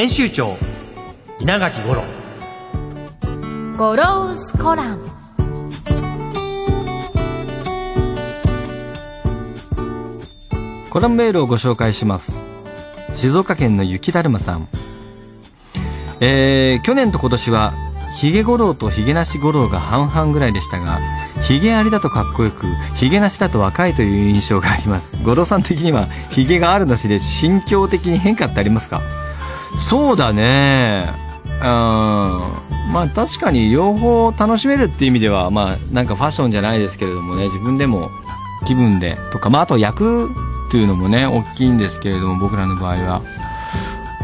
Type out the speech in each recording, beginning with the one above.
編集長稲垣五郎。ゴロウスコラム。コラムメールをご紹介します。静岡県の雪だるまさん。えー、去年と今年はヒゲ五郎とヒゲなし五郎が半々ぐらいでしたがヒゲありだとかっこよくヒゲなしだと若いという印象があります。五郎さん的にはヒゲがあるなしで心境的に変化ってありますか？そうだね。うん。まあ確かに両方楽しめるっていう意味ではまあなんかファッションじゃないですけれどもね自分でも気分でとかまああと役っていうのもね大きいんですけれども僕らの場合は。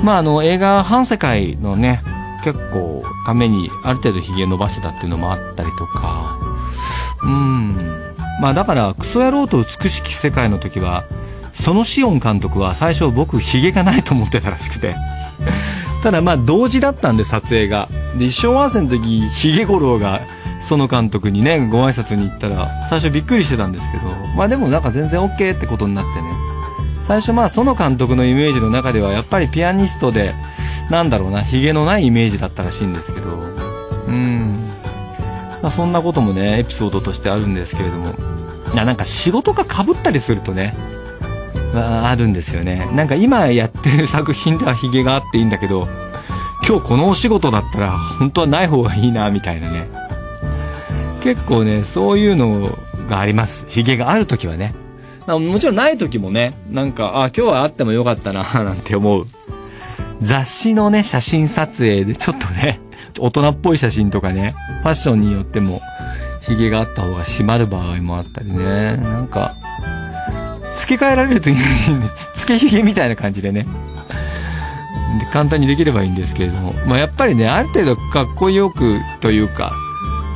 まああの映画「反世界」のね結構ためにある程度ひげ伸ばしてたっていうのもあったりとか。うん。まあだからクソ野郎と美しき世界の時はそのシオン監督は最初僕ひげがないと思ってたらしくて。ただまあ同時だったんで撮影が。で一生合わせの時ひげ五郎がその監督にねご挨拶に行ったら最初びっくりしてたんですけどまあでもなんか全然 OK ってことになってね。最初まあその監督のイメージの中ではやっぱりピアニストでなんだろうなひげのないイメージだったらしいんですけど。うん。まあそんなこともねエピソードとしてあるんですけれども。いやなんか仕事がかぶったりするとねあるんですよね。なんか今やってる作品ではヒゲがあっていいんだけど今日このお仕事だったら本当はない方がいいなみたいなね。結構ねそういうのがあります。ヒゲがある時はね。もちろんない時もねなんかあ今日はあってもよかったな なんて思う。雑誌のね写真撮影でちょっとね大人っぽい写真とかねファッションによってもヒゲがあった方が締まる場合もあったりね。なんか付け替えられるといいんです。付けひげみたいな感じでね。で簡単にできればいいんですけれども。まあやっぱりね、ある程度かっこよくというか、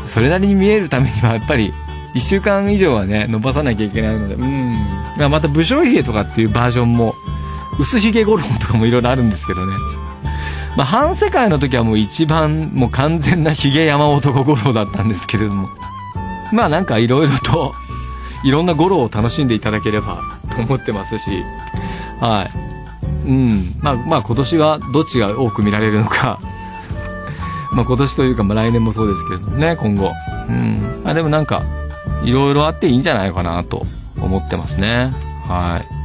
それなりに見えるためにはやっぱり、1週間以上はね、伸ばさなきゃいけないので、うん。まあまた武将髭とかっていうバージョンも、薄髭ゴロとかもいろいろあるんですけどね。まあ半世界の時はもう一番もう完全な髭山男五郎だったんですけれども。まあなんかいろいろと、いろんなゴロを楽しんでいただければと思ってますし、はい。うん。まあ、まあ今年はどっちが多く見られるのか まあ今年というか、まあ来年もそうですけどね、今後。うん。まあでもなんか、いろいろあっていいんじゃないかなと思ってますね。はい。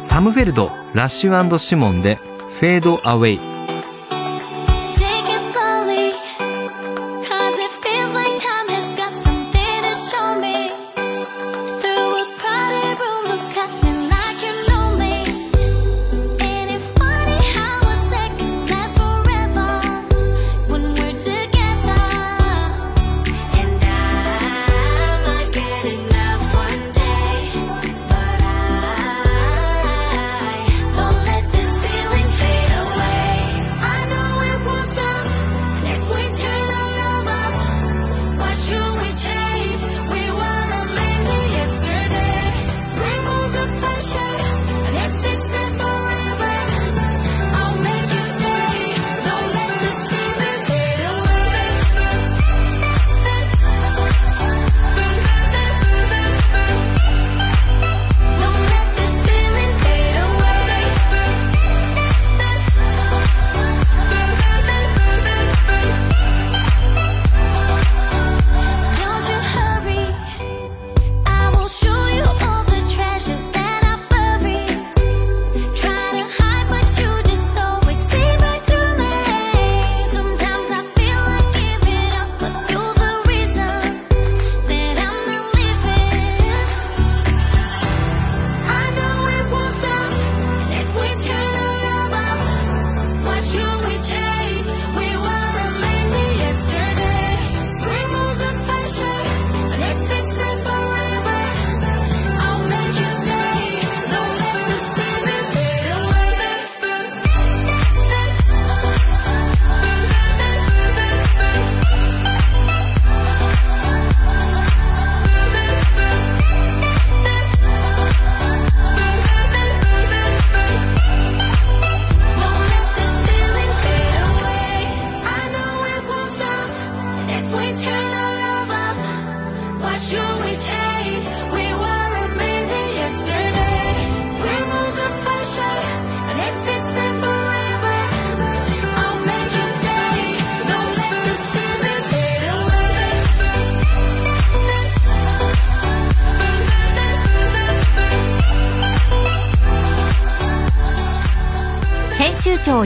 サムフェルド、ラッシュシモンで、フェードアウェイ。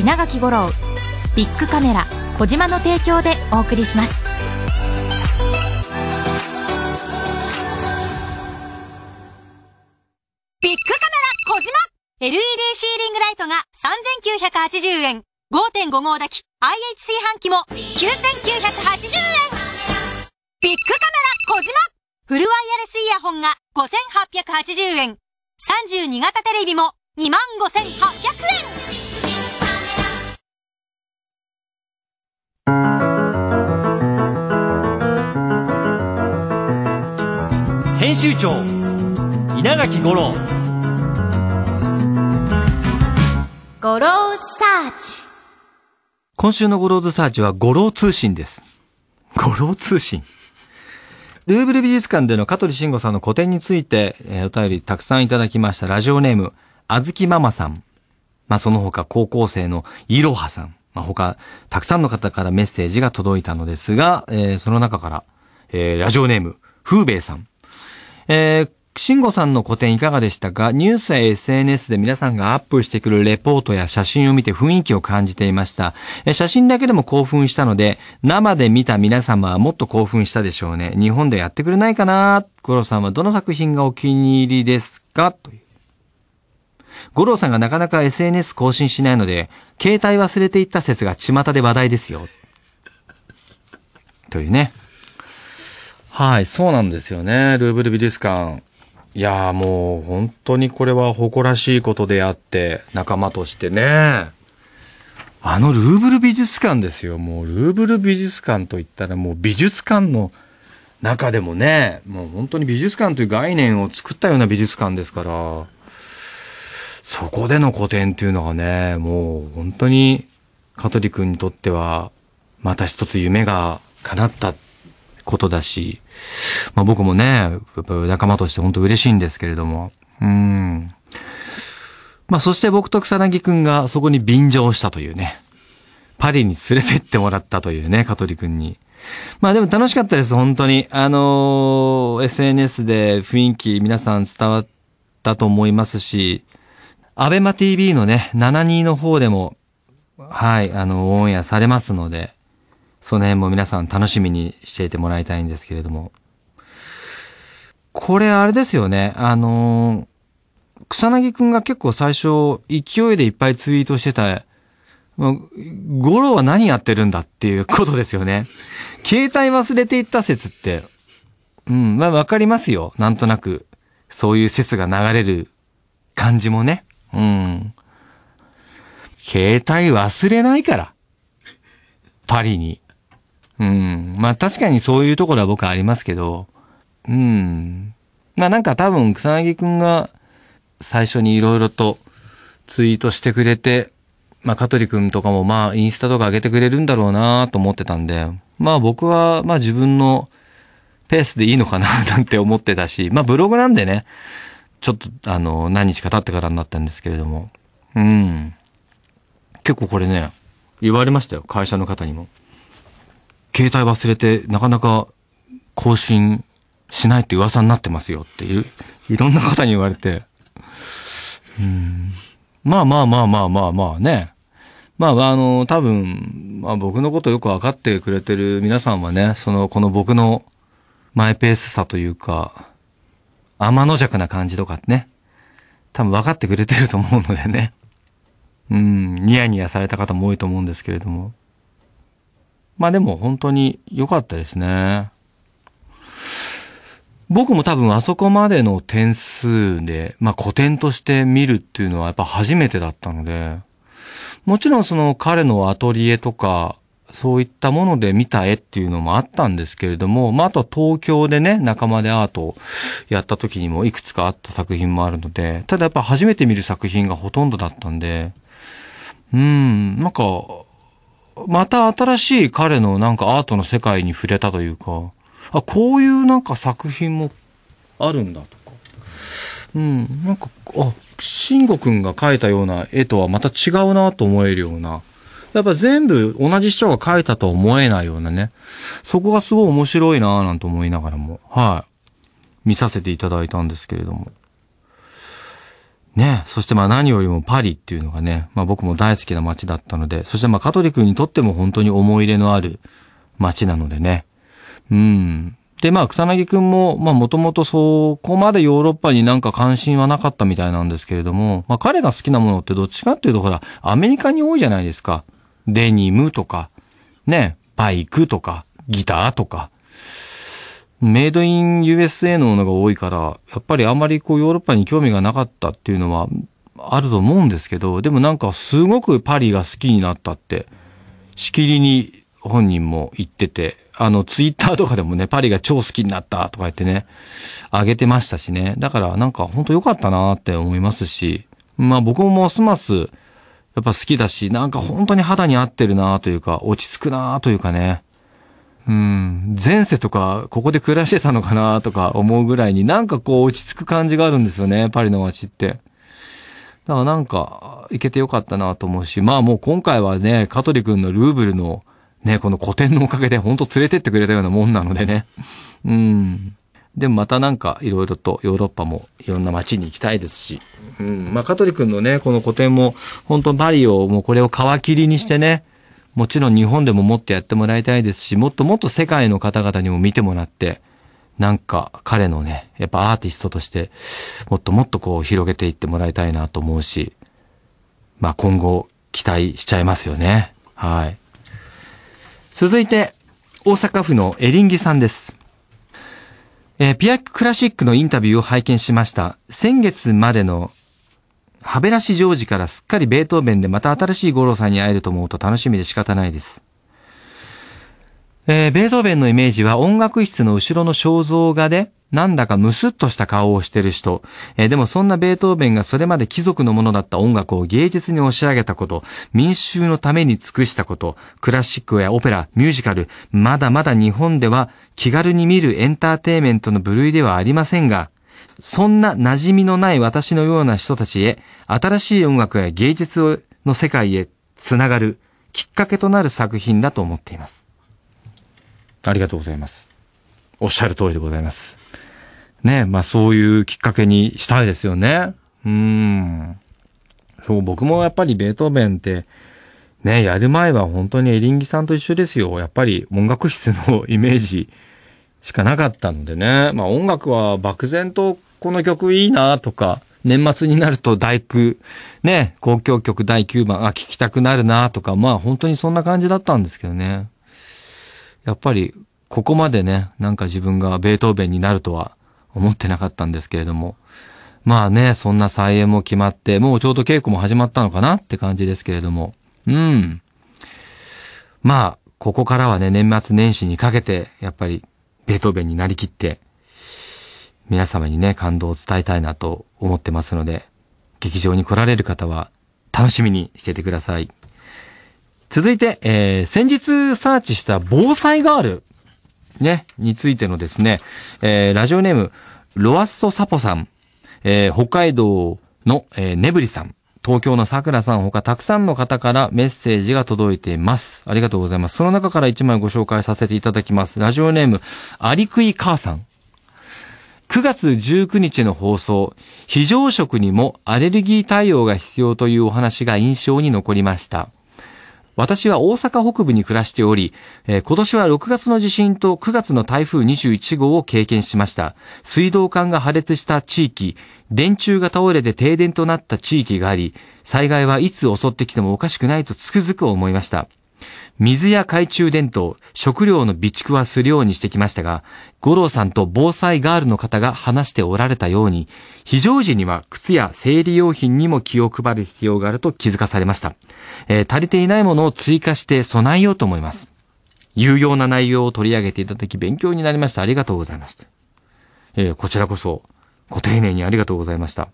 稲垣吾郎ビッグカメラ小島の提供でお送りしますビッグカメラ小島 LED シーリングライトが3980円。5.5号炊き IH 炊飯器も9980円。ビッグカメラ小島フルワイヤレスイヤホンが5880円。32型テレビも25800円。編集長稲垣吾郎ゴローズサーチ今週のゴローズサーチはゴロー通信です。ゴロー通信？ルーブル美術館での香取慎吾さんの個展について、えーお便りたくさんいただきました。ラジオネーム、あずきママさん。まあ、その他高校生のいろはさん。まあ、他、たくさんの方からメッセージが届いたのですが、えーその中から、えーラジオネーム、風兵衛さん。えー、慎吾さんの個展いかがでしたか？ニュースや SNS で皆さんがアップしてくるレポートや写真を見て雰囲気を感じていました。え写真だけでも興奮したので、生で見た皆様はもっと興奮したでしょうね。日本でやってくれないかな？五郎さんはどの作品がお気に入りですか？という。五郎さんがなかなか SNS 更新しないので、携帯忘れていった説が巷で話題ですよ。というね。はい、そうなんですよね。ルーブル美術館。いやーもう本当にこれは誇らしいことであって、仲間としてね。あのルーブル美術館ですよ。もうルーブル美術館といったらもう美術館の中でもね、もう本当に美術館という概念を作ったような美術館ですから、そこでの個展っていうのがね、もう本当に香取君にとっては、また一つ夢が叶ったことだし、まあ僕もね、やっぱ仲間として本当嬉しいんですけれども、うん。まあそして僕と草薙くんがそこに便乗したというね、パリに連れてってもらったというね、香取くんに。まあでも楽しかったです、本当に。あのー SNS で雰囲気皆さん伝わったと思いますし、アベマ TV のね、72の方でも、はい、あの、オンエアされますので、その辺も皆さん楽しみにしていてもらいたいんですけれども。これあれですよね、あのー草薙くんが結構最初、勢いでいっぱいツイートしてた、まあゴロは何やってるんだっていうことですよね。携帯忘れていった説って、うん、まあわかりますよ。なんとなく。そういう説が流れる感じもね。うん。携帯忘れないから。パリに。うん。まあ確かにそういうところは僕はありますけど、うん。まあなんか多分草薙くんが最初にいろいろとツイートしてくれて、まあ香取くんとかもまあインスタとか上げてくれるんだろうなと思ってたんで、まあ僕はまあ自分のペースでいいのかななんて思ってたし、まあブログなんでね、ちょっとあの何日か経ってからになったんですけれども、うん。結構これね、言われましたよ、会社の方にも。携帯忘れてなかなか更新しないって噂になってますよっていう、いろんな方に言われて、うん、まあまあまあまあまあまあね。まああの、多分、まあ僕のことよくわかってくれてる皆さんはね、その、この僕のマイペースさというか、天の弱な感じとかね、多分分かってくれてると思うのでね。うん、ニヤニヤされた方も多いと思うんですけれども。まあでも本当に良かったですね。僕も多分あそこまでの点数で、まあ古典として見るっていうのはやっぱ初めてだったので、もちろんその彼のアトリエとか、そういったもので見た絵っていうのもあったんですけれども、まああとは東京でね、仲間でアートをやった時にもいくつかあった作品もあるので、ただやっぱ初めて見る作品がほとんどだったんで、うん、なんか、また新しい彼のなんかアートの世界に触れたというか、あ、こういうなんか作品もあるんだとか。うん、なんか、あ、慎吾くんが描いたような絵とはまた違うなと思えるような。やっぱ全部同じ人が描いたとは思えないようなね。そこがすごい面白いなぁなんて思いながらも、はい。見させていただいたんですけれども。ね、そしてまあ何よりもパリっていうのがね、まあ僕も大好きな街だったので、そしてまあカトリックにとっても本当に思い入れのある街なのでね。うん。で、まあ草薙くんも、まあもともとそこまでヨーロッパになんか関心はなかったみたいなんですけれども、まあ彼が好きなものってどっちかっていうとほら、アメリカに多いじゃないですか。デニムとか、ね、バイクとか、ギターとか。メイドイン USA のものが多いから、やっぱりあまりこうヨーロッパに興味がなかったっていうのはあると思うんですけど、でもなんかすごくパリが好きになったって、しきりに本人も言ってて、あのツイッターとかでもね、パリが超好きになったとか言ってね、あげてましたしね。だからなんか本当良かったなって思いますし、まあ僕もますますやっぱ好きだし、なんか本当に肌に合ってるなというか、落ち着くなというかね。うん、前世とか、ここで暮らしてたのかなとか思うぐらいになんかこう落ち着く感じがあるんですよね、パリの街って。だからなんか、行けてよかったなと思うし、まあもう今回はね、香取君のルーブルのね、この古典のおかげで本当連れてってくれたようなもんなのでね。うん。でもまたなんかいろいろとヨーロッパもいろんな街に行きたいですし。うん。まあ香取君のね、この古典も本当パリをもうこれを皮切りにしてね、もちろん日本でももっとやってもらいたいですし、もっともっと世界の方々にも見てもらって、なんか彼のね、やっぱアーティストとして、もっともっとこう広げていってもらいたいなと思うし、まあ今後期待しちゃいますよね。はい。続いて、大阪府のエリンギさんです。えーピアククラシックのインタビューを拝見しました。先月までのハベラシジョージからすっかりベートーベンでまた新しい五郎さんに会えると思うと楽しみで仕方ないです。えーベートーベンのイメージは音楽室の後ろの肖像画で、なんだかムスッとした顔をしてる人。えーでもそんなベートーベンがそれまで貴族のものだった音楽を芸術に押し上げたこと、民衆のために尽くしたこと、クラシックやオペラ、ミュージカル、まだまだ日本では気軽に見るエンターテイメントの部類ではありませんが、そんな馴染みのない私のような人たちへ、新しい音楽や芸術の世界へつながるきっかけとなる作品だと思っています。ありがとうございます。おっしゃる通りでございます。ねまあそういうきっかけにしたいですよね。うん。そう、僕もやっぱりベートーベンって、ね、やる前は本当にエリンギさんと一緒ですよ。やっぱり音楽室のイメージしかなかったのでね。まあ音楽は漠然とこの曲いいなとか、年末になると第9、ね、交響曲第9番、あ、聴きたくなるなとか、まあ本当にそんな感じだったんですけどね。やっぱり、ここまでね、なんか自分がベートーベンになるとは思ってなかったんですけれども。まあね、そんな再演も決まって、もうちょうど稽古も始まったのかなって感じですけれども。うん。まあ、ここからはね、年末年始にかけて、やっぱり、ベートーベンになりきって、皆様にね、感動を伝えたいなと思ってますので、劇場に来られる方は、楽しみにしててください。続いて、えー、先日サーチした防災ガール、ね、についてのですね、えー、ラジオネーム、ロアッソサポさん、えー、北海道の、えー、ネブリさん、東京の桜さん他たくさんの方からメッセージが届いています。ありがとうございます。その中から一枚ご紹介させていただきます。ラジオネーム、アリクイ母さん。9月19日の放送、非常食にもアレルギー対応が必要というお話が印象に残りました。私は大阪北部に暮らしており、えー今年は6月の地震と9月の台風21号を経験しました。水道管が破裂した地域、電柱が倒れて停電となった地域があり、災害はいつ襲ってきてもおかしくないとつくづく思いました。水や懐中電灯、食料の備蓄はするようにしてきましたが、五郎さんと防災ガールの方が話しておられたように、非常時には靴や生理用品にも気を配る必要があると気づかされました。えー足りていないものを追加して備えようと思います。有用な内容を取り上げていただき勉強になりました。ありがとうございました。えーこちらこそ、ご丁寧にありがとうございました。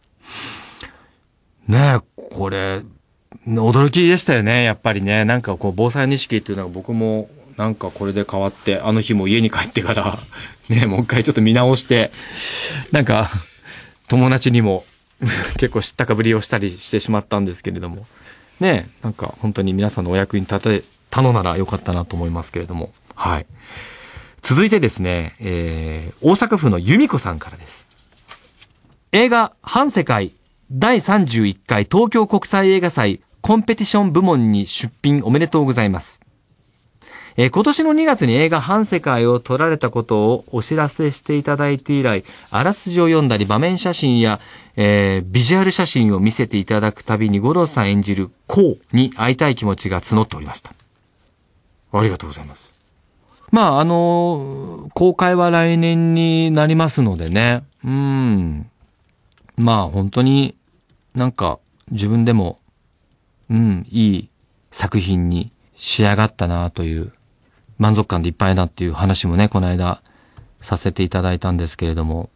ねえ、これ、驚きでしたよね、やっぱりね。なんかこう、防災の意識っていうのが僕も、なんかこれで変わって、あの日も家に帰ってから、ね、もう一回ちょっと見直して、なんか、友達にも 結構知ったかぶりをしたりしてしまったんですけれども、ね、なんか本当に皆さんのお役に立てたのならよかったなと思いますけれども、はい。続いてですね、えー、大阪府の由美子さんからです。映画、反世界、第31回東京国際映画祭コンペティション部門に出品おめでとうございます。えー今年の2月に映画反世界を撮られたことをお知らせしていただいて以来、あらすじを読んだり場面写真や、えービジュアル写真を見せていただくたびに五郎さん演じるこうに会いたい気持ちが募っておりました。ありがとうございます。まあ、あの公開は来年になりますのでね。うん。まあ、本当になんか自分でも、うん、いい作品に仕上がったなという満足感でいっぱいだっていう話もね、この間させていただいたんですけれども。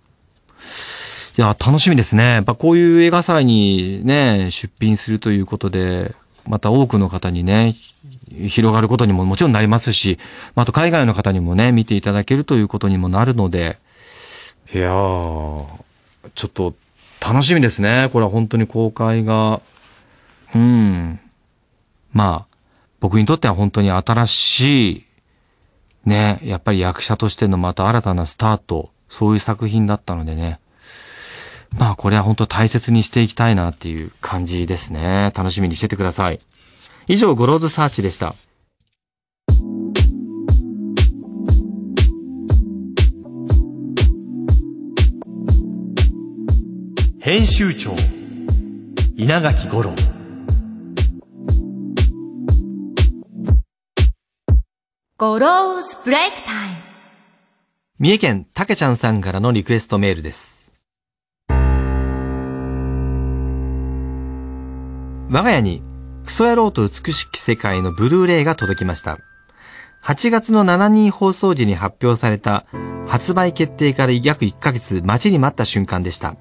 いや、楽しみですね。やっぱこういう映画祭にね、出品するということで、また多くの方にね、広がることにももちろんなりますし、ああと海外の方にもね、見ていただけるということにもなるので、いやー、ちょっと楽しみですね。これは本当に公開が、うん。まあ、僕にとっては本当に新しい、ね、やっぱり役者としてのまた新たなスタート、そういう作品だったのでね。まあこれは本当大切にしていきたいなっていう感じですね。楽しみにしててください。以上、ゴローズサーチでした。編集長稲垣吾郎ゴローズブレイクタイム。三重県たけちゃんさんからのリクエストメールです。我が家にクソ野郎と美しき世界のブルーレイが届きました。8月の7人放送時に発表された発売決定から約1ヶ月待ちに待った瞬間でした。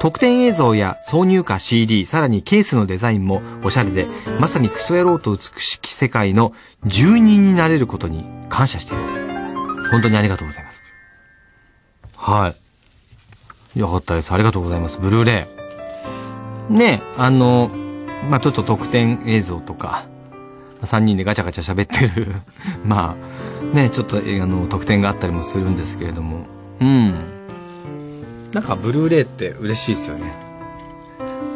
特典映像や挿入歌 CD、さらにケースのデザインもおしゃれで、まさにクソ野郎と美しき世界の住人になれることに感謝しています。本当にありがとうございます。はい。よかったです。ありがとうございます。ブルーレイ。ね、あの、まあ、ちょっと特典映像とか、3人でガチャガチャ喋ってる、まあ、ね、ちょっと、あの、特典があったりもするんですけれども、うん。なんか、ブルーレイって嬉しいですよね。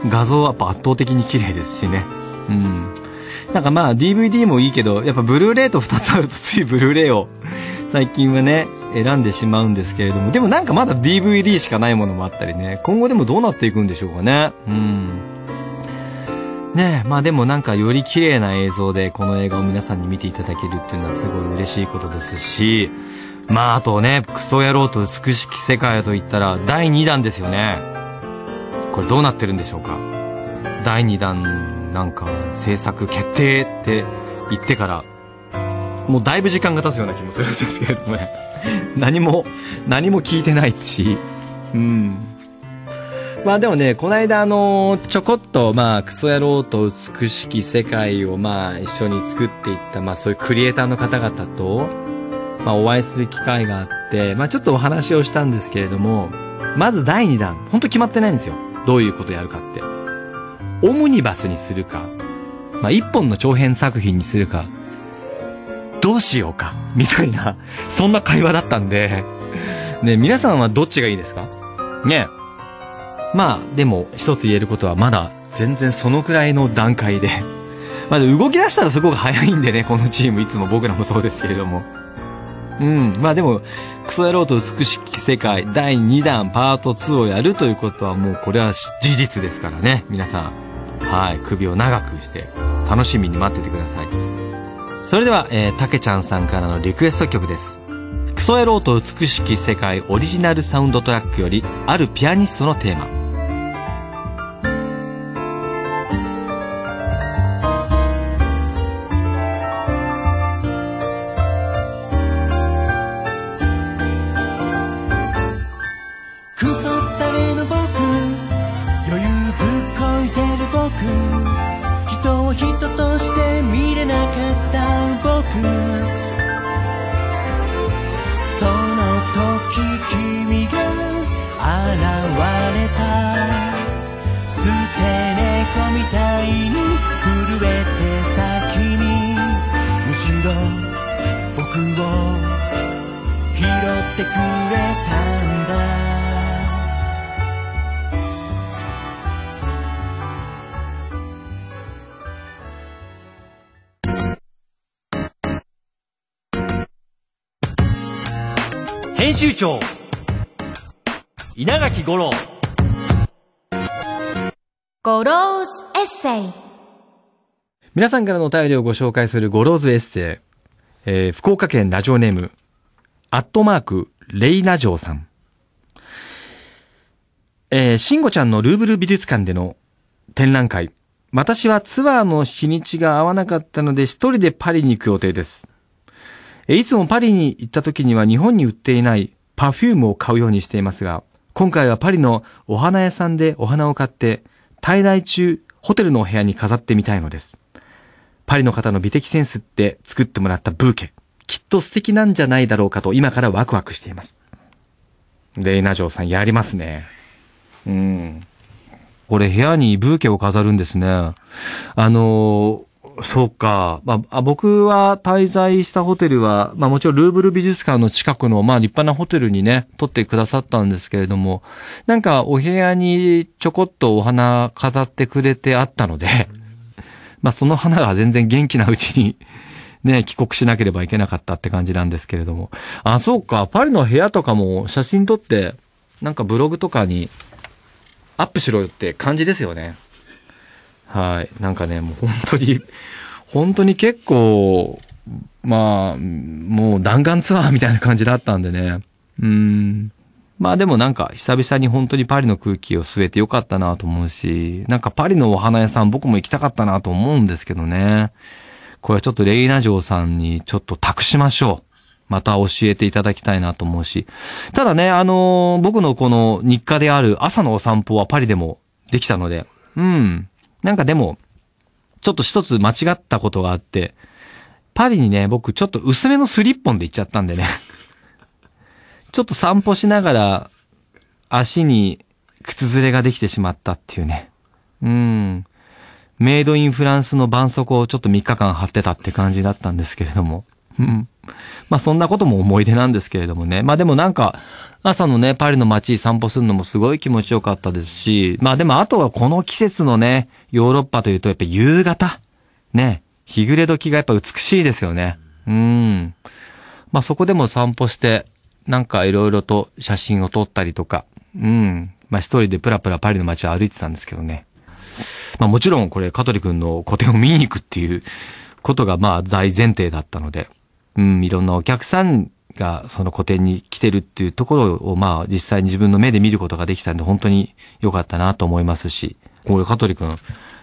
画像はやっぱ圧倒的に綺麗ですしね。うん。なんかまあ DVD もいいけど、やっぱブルーレイと2つあるとついブルーレイを最近はね、選んでしまうんですけれども、でもなんかまだ DVD しかないものもあったりね、今後でもどうなっていくんでしょうかね。うん。ねえ、まあでもなんかより綺麗な映像でこの映画を皆さんに見ていただけるっていうのはすごい嬉しいことですし、まああとね、クソ野郎と美しき世界と言ったら第2弾ですよね。これどうなってるんでしょうか第2弾なんか制作決定って言ってから、もうだいぶ時間が経つような気もするんですけれどもね。何も、何も聞いてないし、うん。まあでもね、この間あの、ちょこっとまあ、クソ野郎と美しき世界をまあ、一緒に作っていった、まあそういうクリエイターの方々と、まあお会いする機会があって、まあちょっとお話をしたんですけれども、まず第2弾、ほんと決まってないんですよ。どういうことやるかって。オムニバスにするか、まあ一本の長編作品にするか、どうしようか、みたいな、そんな会話だったんで、ね、皆さんはどっちがいいですか？ねまあ、でも、一つ言えることは、まだ、全然そのくらいの段階で、まだ動き出したらすごく早いんでね、このチーム、いつも僕らもそうですけれども。うん。まあでも、クソ野郎と美しき世界第2弾パート2をやるということはもうこれは事実ですからね。皆さん。はい。首を長くして楽しみに待っててください。それでは、えー、たけちゃんさんからのリクエスト曲です。クソ野郎と美しき世界オリジナルサウンドトラックより、あるピアニストのテーマ。集長稲垣吾郎ゴローズエッセイ皆さんからのお便りをご紹介するゴローズエッセイ。えー福岡県ラジオネーム、アットマーク、レイナジョーさん。えー、シンゴちゃんのルーブル美術館での展覧会。私はツアーの日にちが合わなかったので一人でパリに行く予定です。いつもパリに行った時には日本に売っていないパフュームを買うようにしていますが、今回はパリのお花屋さんでお花を買って、滞在中、ホテルのお部屋に飾ってみたいのです。パリの方の美的センスって作ってもらったブーケ。きっと素敵なんじゃないだろうかと今からワクワクしています。レイナジョーさんやりますね。うん。これ部屋にブーケを飾るんですね。あのーそうか。まあ、あ僕は滞在したホテルは、まあもちろんルーブル美術館の近くの、まあ立派なホテルにね、撮ってくださったんですけれども、なんかお部屋にちょこっとお花飾ってくれてあったので、まあその花が全然元気なうちに、ね、帰国しなければいけなかったって感じなんですけれども。あ、そうか。パリの部屋とかも写真撮って、なんかブログとかにアップしろよって感じですよね。はい。なんかね、もう本当に、本当に結構、まあ、もう弾丸ツアーみたいな感じだったんでね。うん。まあでもなんか久々に本当にパリの空気を吸えてよかったなと思うし、なんかパリのお花屋さん僕も行きたかったなと思うんですけどね。これはちょっとレイナ城さんにちょっと託しましょう。また教えていただきたいなと思うし。ただね、あのー僕のこの日課である朝のお散歩はパリでもできたので、うん。なんかでも、ちょっと一つ間違ったことがあって、パリにね、僕ちょっと薄めのスリッポンで行っちゃったんでね。ちょっと散歩しながら、足に靴ずれができてしまったっていうね。うん。メイドインフランスの絆創膏をちょっと3日間貼ってたって感じだったんですけれども。うん。まあそんなことも思い出なんですけれどもね。まあでもなんか、朝のね、パリの街散歩するのもすごい気持ちよかったですし、まあでもあとはこの季節のね、ヨーロッパというとやっぱ夕方。ね。日暮れ時がやっぱ美しいですよね。うん。まあそこでも散歩して、なんかいろいろと写真を撮ったりとか、うん。まあ一人でプラプラパリの街を歩いてたんですけどね。まあもちろんこれ香取くんの個展を見に行くっていうことがまあ大前提だったので、うん、いろんなお客さんがその個展に来てるっていうところをまあ実際に自分の目で見ることができたんで本当に良かったなと思いますし、これ香取くん、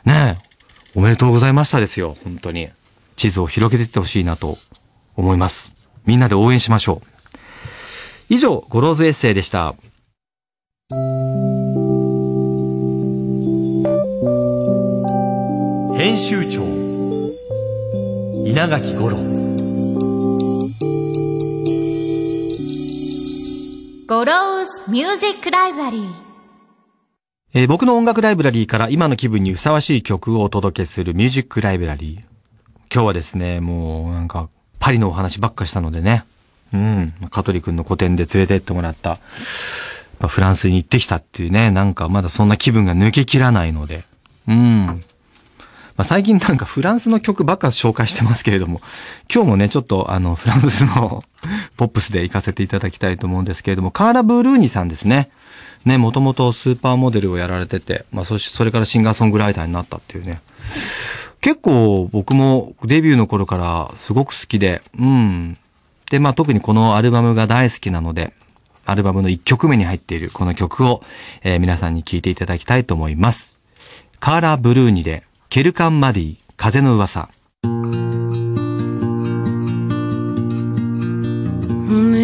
ねえ、おめでとうございましたですよ、本当に。地図を広げていってほしいなと思います。みんなで応援しましょう。以上、ゴローズエッセイでした。編集長稲垣吾郎ゴローズミュージックライブラリーえー僕の音楽ライブラリーから今の気分にふさわしい曲をお届けするミュージックライブラリー。今日はですね、もうなんかパリのお話ばっかしたのでね。うん。香取くんの個展で連れてってもらった、まあフランスに行ってきたっていうね、なんかまだそんな気分が抜けきらないので。うん。まあ、最近なんかフランスの曲ばっか紹介してますけれども、今日もね、ちょっとあの、フランスの ポップスで行かせていただきたいと思うんですけれども、カーラ・ブルーニさんですね。ね、もともとスーパーモデルをやられてて、まあ、そし、それからシンガーソングライターになったっていうね。結構僕もデビューの頃からすごく好きで、うん。で、まあ、特にこのアルバムが大好きなので、アルバムの1曲目に入っているこの曲を、えー皆さんに聴いていただきたいと思います。カーラ・ブルーニで、ケルカン・マディ、風の噂。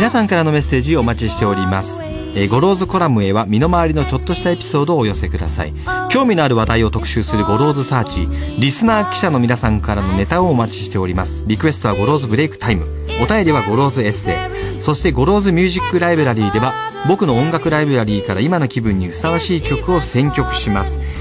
皆さんからのメッセージお待ちしております。えーゴローズコラムへは身の回りのちょっとしたエピソードをお寄せください。興味のある話題を特集するゴローズサーチ。リスナー記者の皆さんからのネタをお待ちしております。リクエストはゴローズブレイクタイム。お便りはゴローズエッセイ。そしてゴローズミュージックライブラリーでは僕の音楽ライブラリーから今の気分にふさわしい曲を選曲します。